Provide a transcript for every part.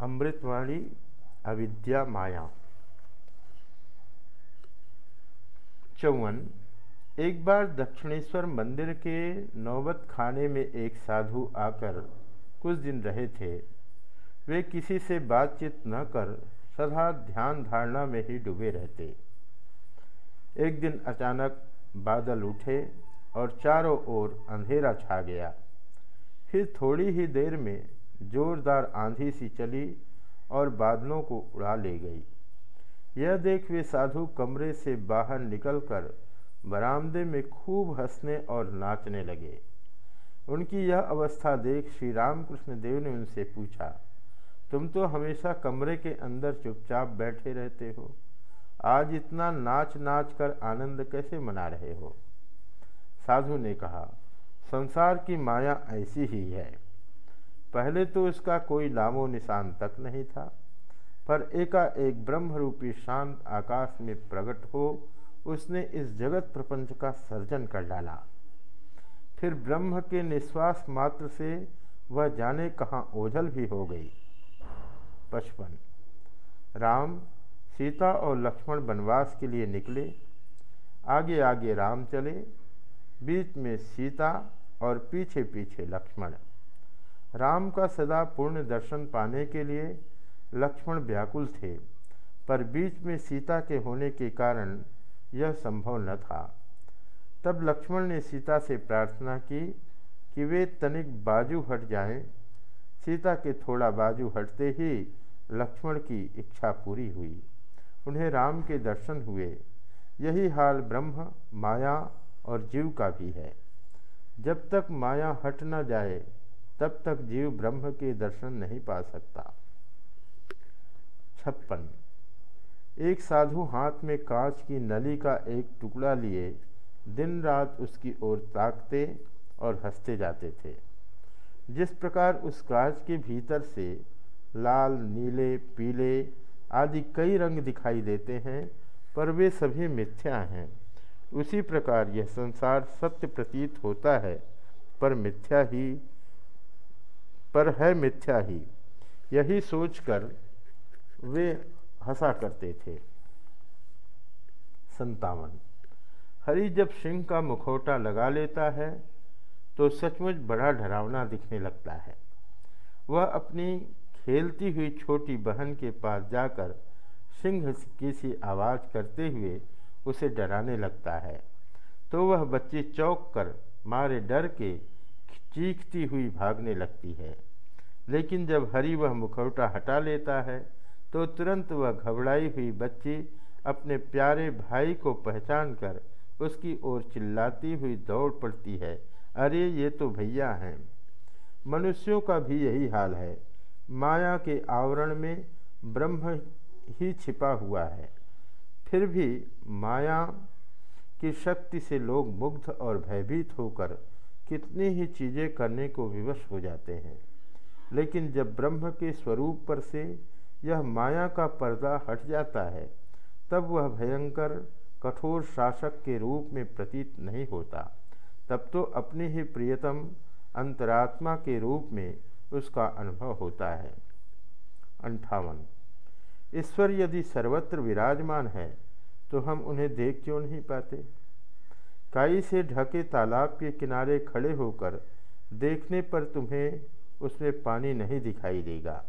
अमृतवाणी अविद्या माया। चौवन, एक बार दक्षिणेश्वर मंदिर के नौबत खाने में एक साधु आकर कुछ दिन रहे थे। वे किसी से बातचीत न कर सदा ध्यान धारणा में ही डूबे रहते। एक दिन अचानक बादल उठे और चारों ओर अंधेरा छा गया। फिर थोड़ी ही देर में जोरदार आंधी सी चली और बादलों को उड़ा ले गई। यह देख वे साधु कमरे से बाहर निकलकर बरामदे में खूब हंसने और नाचने लगे। उनकी यह अवस्था देख श्री रामकृष्ण देव ने उनसे पूछा, तुम तो हमेशा कमरे के अंदर चुपचाप बैठे रहते हो। आज इतना नाच नाच कर आनंद कैसे मना रहे हो? साधु ने कहा, संसार की माया ऐसी ही है। पहले तो इसका कोई नामो निशान तक नहीं था, पर एकाएक ब्रह्मरूपी शांत आकाश में प्रकट हो उसने इस जगत प्रपंच का सर्जन कर डाला। फिर ब्रह्म के निश्वास मात्र से वह जाने कहाँ ओझल भी हो गई। पचपन। राम, सीता और लक्ष्मण वनवास के लिए निकले। आगे आगे राम चले। बीच में सीता और पीछे पीछे लक्ष्मण। राम का सदा पूर्ण दर्शन पाने के लिए लक्ष्मण व्याकुल थे, पर बीच में सीता के होने के कारण यह संभव न था। तब लक्ष्मण ने सीता से प्रार्थना की कि वे तनिक बाजू हट जाएँ। सीता के थोड़ा बाजू हटते ही लक्ष्मण की इच्छा पूरी हुई। उन्हें राम के दर्शन हुए। यही हाल ब्रह्म, माया और जीव का भी है। जब तक माया हट न जाए तब तक जीव ब्रह्म के दर्शन नहीं पा सकता। छप्पन। एक साधु हाथ में कांच की नली का एक टुकड़ा लिए दिन रात उसकी ओर ताकते और हँसते जाते थे। जिस प्रकार उस कांच के भीतर से लाल, नीले, पीले आदि कई रंग दिखाई देते हैं, पर वे सभी मिथ्या हैं। उसी प्रकार यह संसार सत्य प्रतीत होता है, पर मिथ्या ही पर है मिथ्या ही। यही सोचकर वे हंसा करते थे। संतावन, हरि जब सिंह का मुखौटा लगा लेता है तो सचमुच बड़ा डरावना दिखने लगता है। वह अपनी खेलती हुई छोटी बहन के पास जाकर सिंह की सी आवाज़ करते हुए उसे डराने लगता है। तो वह बच्ची चौंक कर मारे डर के चीखती हुई भागने लगती है। लेकिन जब हरि वह मुखौटा हटा लेता है तो तुरंत वह घबराई हुई बच्ची अपने प्यारे भाई को पहचान कर उसकी ओर चिल्लाती हुई दौड़ पड़ती है। अरे, ये तो भैया हैं। मनुष्यों का भी यही हाल है। माया के आवरण में ब्रह्म ही छिपा हुआ है। फिर भी माया की शक्ति से लोग मुग्ध और भयभीत होकर कितनी ही चीज़ें करने को विवश हो जाते हैं। लेकिन जब ब्रह्म के स्वरूप पर से यह माया का पर्दा हट जाता है, तब वह भयंकर, कठोर शासक के रूप में प्रतीत नहीं होता। तब तो अपनी ही प्रियतम अंतरात्मा के रूप में उसका अनुभव होता है। अंठावन। ईश्वर यदि सर्वत्र विराजमान है तो हम उन्हें देख क्यों नहीं पाते? काई से ढके तालाब के किनारे खड़े होकर देखने पर तुम्हें उसमें पानी नहीं दिखाई देगा।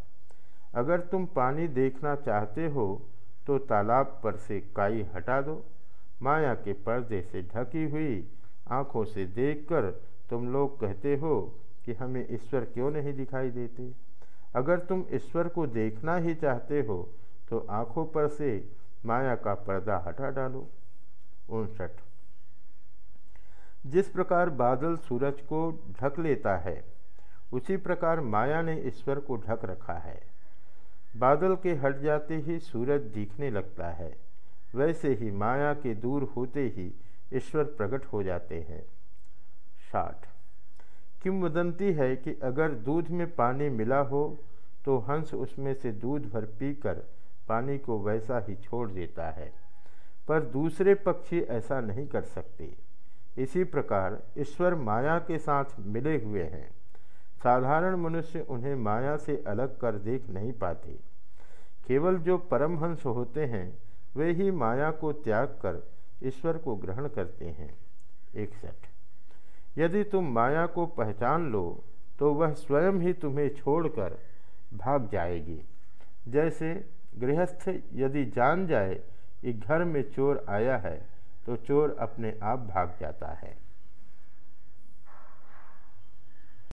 अगर तुम पानी देखना चाहते हो तो तालाब पर से काई हटा दो। माया के पर्दे से ढकी हुई आँखों से देखकर तुम लोग कहते हो कि हमें ईश्वर क्यों नहीं दिखाई देते? अगर तुम ईश्वर को देखना ही चाहते हो तो आँखों पर से माया का पर्दा हटा डालो। उनसठ। जिस प्रकार बादल सूरज को ढक लेता है, उसी प्रकार माया ने ईश्वर को ढक रखा है। बादल के हट जाते ही सूरज दिखने लगता है। वैसे ही माया के दूर होते ही ईश्वर प्रकट हो जाते हैं। साठ। किंवदंती है कि अगर दूध में पानी मिला हो तो हंस उसमें से दूध भर पीकर पानी को वैसा ही छोड़ देता है। पर दूसरे पक्षी ऐसा नहीं कर सकते। इसी प्रकार ईश्वर माया के साथ मिले हुए हैं। साधारण मनुष्य उन्हें माया से अलग कर देख नहीं पाते। केवल जो परमहंस होते हैं, वे ही माया को त्याग कर ईश्वर को ग्रहण करते हैं। इकसठ। यदि तुम माया को पहचान लो तो वह स्वयं ही तुम्हें छोड़कर भाग जाएगी। जैसे गृहस्थ यदि जान जाए कि घर में चोर आया है तो चोर अपने आप भाग जाता है।